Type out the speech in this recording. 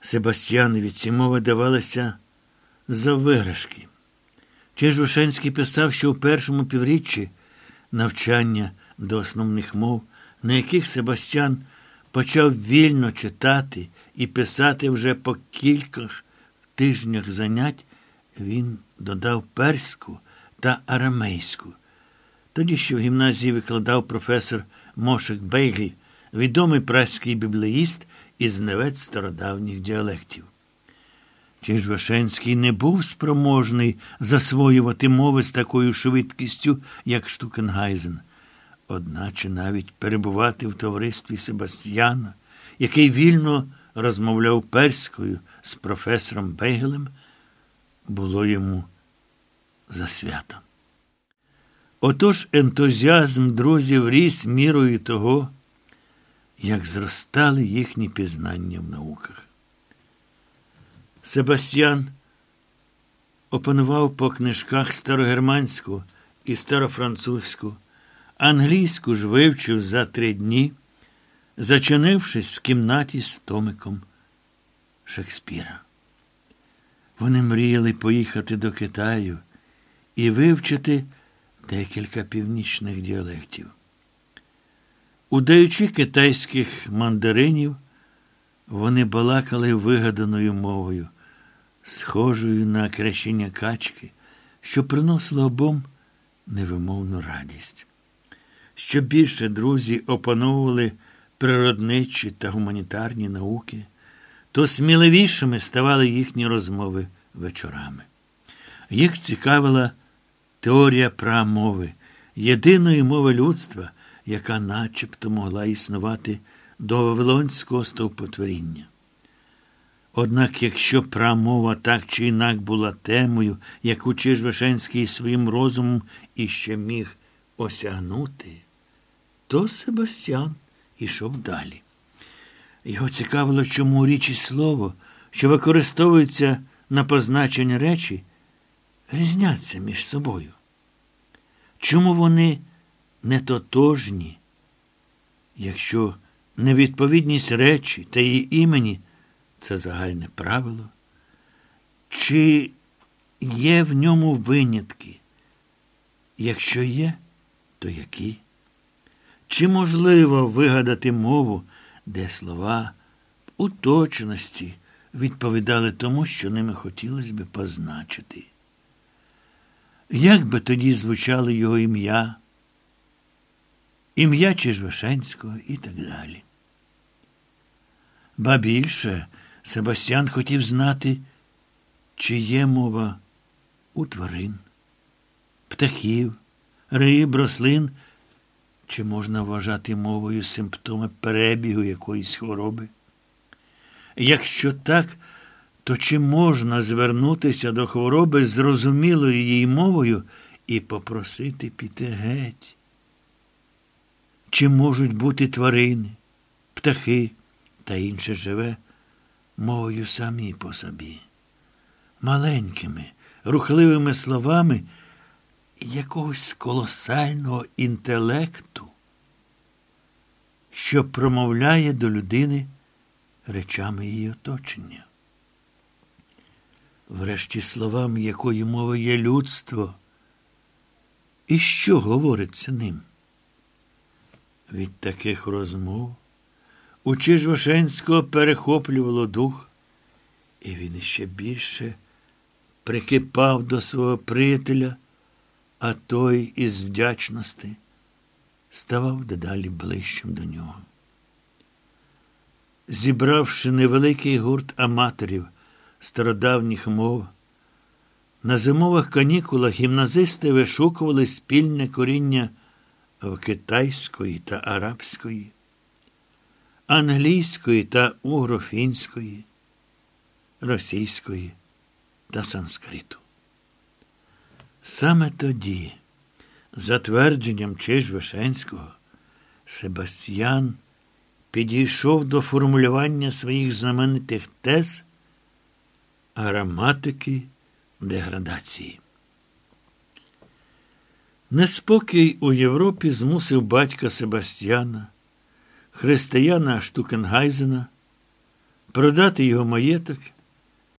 Себастьянові ці мови давалися за виграшки. Чижвошенський писав, що в першому півріччі навчання до основних мов, на яких Себастьян почав вільно читати і писати вже по кілька тижнях занять, він додав перську та арамейську. Тоді ще в гімназії викладав професор Мошик Бейгль, відомий праський біблеїст і знавець стародавніх діалектів. Чи ж Вишенський не був спроможний засвоювати мови з такою швидкістю, як Штукенгайзен, одначе навіть перебувати в товаристві Себастьяна, який вільно розмовляв перською з професором Бейгелем, було йому за святом. Отож ентузіазм друзів ріс мірою того, як зростали їхні пізнання в науках. Себастьян опанував по книжках старогерманську і старофранцузьку, англійську ж вивчив за три дні, зачинившись в кімнаті з томиком Шекспіра. Вони мріяли поїхати до Китаю і вивчити декілька північних діалектів. Удаючи китайських мандаринів, вони балакали вигаданою мовою, схожою на крещення качки, що приносило обом невимовну радість. Що більше друзі опановували природничі та гуманітарні науки, то сміливішими ставали їхні розмови вечорами. Їх цікавила теорія прамови, єдиної мови людства, яка начебто могла існувати до Вавилонського стовпотворіння. Однак, якщо прамова так чи інак була темою, яку Чижвешенський своїм розумом іще міг осягнути, то Себастьян ішов далі. Його цікавило, чому річ і слово, що використовується на позначення речі, різняться між собою. Чому вони не тотожні, якщо невідповідність речі та її імені це загальне правило? Чи є в ньому винятки? Якщо є, то які? Чи можливо вигадати мову, де слова у точності відповідали тому, що ними хотілося би позначити? Як би тоді звучало його ім'я, ім'я Чижвишенського і так далі? Ба більше Себастьян хотів знати, чи є мова у тварин, птахів, риб, рослин, чи можна вважати мовою симптоми перебігу якоїсь хвороби? Якщо так, то чи можна звернутися до хвороби зрозумілою її мовою і попросити піти геть? Чи можуть бути тварини, птахи та інше живе мовою самі по собі, маленькими, рухливими словами якогось колосального інтелекту, що промовляє до людини речами її оточення? Врешті словам якої мови є людство, і що говориться ним? Від таких розмов у Чижвашенського перехоплювало дух, і він іще більше прикипав до свого приятеля, а той із вдячності ставав дедалі ближчим до нього. Зібравши невеликий гурт аматорів стародавніх мов, на зимових канікулах гімназисти вишукували спільне коріння в китайської та арабської, англійської та угрофінської, російської та санскриту. Саме тоді, за твердженням Чижвишенського, Себастьян підійшов до формулювання своїх знаменитих тез граматики деградації. Неспокій у Європі змусив батька Себастьяна, християна Штукенгайзена, продати його маєток